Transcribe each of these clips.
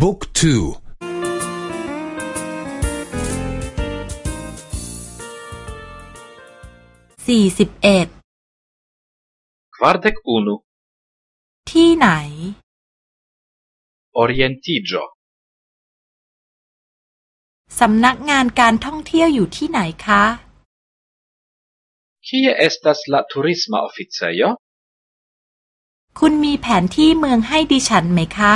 บุ๊กทูสี่สิบเอ็ดควาร์เดกอูนูที่ไหน orientiĝo สำนักงานการท่องเที่ยวอยู่ที่ไหนคะ Kie estas la turisma oficejo? คุณมีแผนที่เมืองให้ดิฉันไหมคะ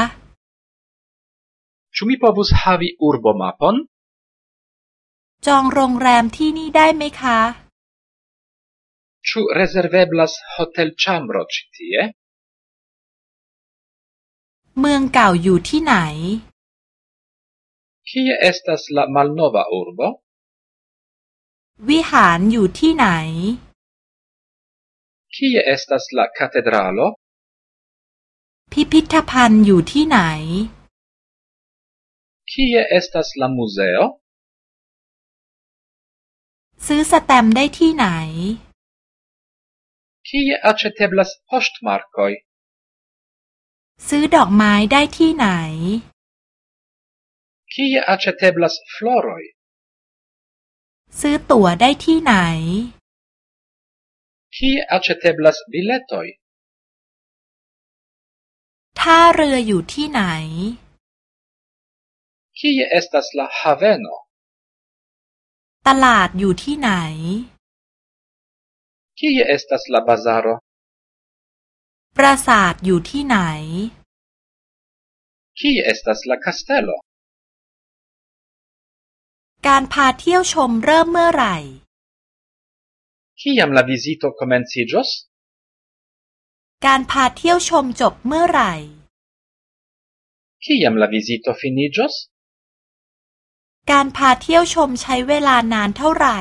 Ĉu mi povus havi urbomapon? จองโรงแรมที่นี่ได้ไหมคะ Ĉu rezerveblas hotelĉambro ĉi tie? เมืองเก่าอยู่ที่ไหน Kie estas la malnova urbo? วิหารอยู่ที่ไหน Kie estas la katedralo? พิพิธภัณฑ์อยู่ที่ไหน Kie estas la muzeo? ซื้อสแตมป์ได้ที่ไหน Kie aĉeteblas poŝtmarkoj? ซื้อดอกไม้ได้ที่ไหน Kie aĉeteblas floroj? ซื้อตั๋วได้ที่ไหน Kie aĉeteblas biletoj? ท่าเรืออยู่ที่ไหน Kie estas la haveno? ตลาดอยู่ที่ไหน Kie estas la bazaro? ปราสาทอยู่ที่ไหน Kie estas la kastelo? การพาเที่ยวชมเริ่มเมื่อไหร่ Kiam la vizito komenciĝos? การพาเที่ยวชมจบเมื่อไหร่ Kiam la vizito finiĝos? การพาเที่ยวชมใช้เวลานานเท่าไหร่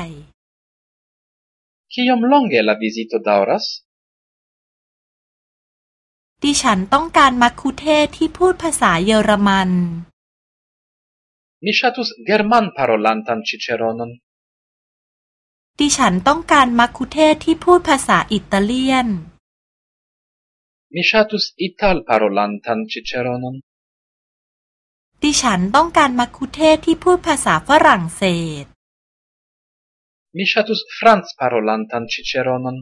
Kiom longe la vizito daŭras? ดิฉันต้องการมัคคุเทศก์ที่พูดภาษาเยอรมัน Mi ŝatus germanparolantan ĉiĉeronon. ดิฉันต้องการมัคคุเทศก์ที่พูดภาษาอิตาเลียน Mi ŝatus italparolantan ĉiĉeronon. ดิฉันต้องการมัคคุเทศก์ที่พูดภาษาฝรั่งเศส Mi ŝatus francparolantan ĉiĉeronon.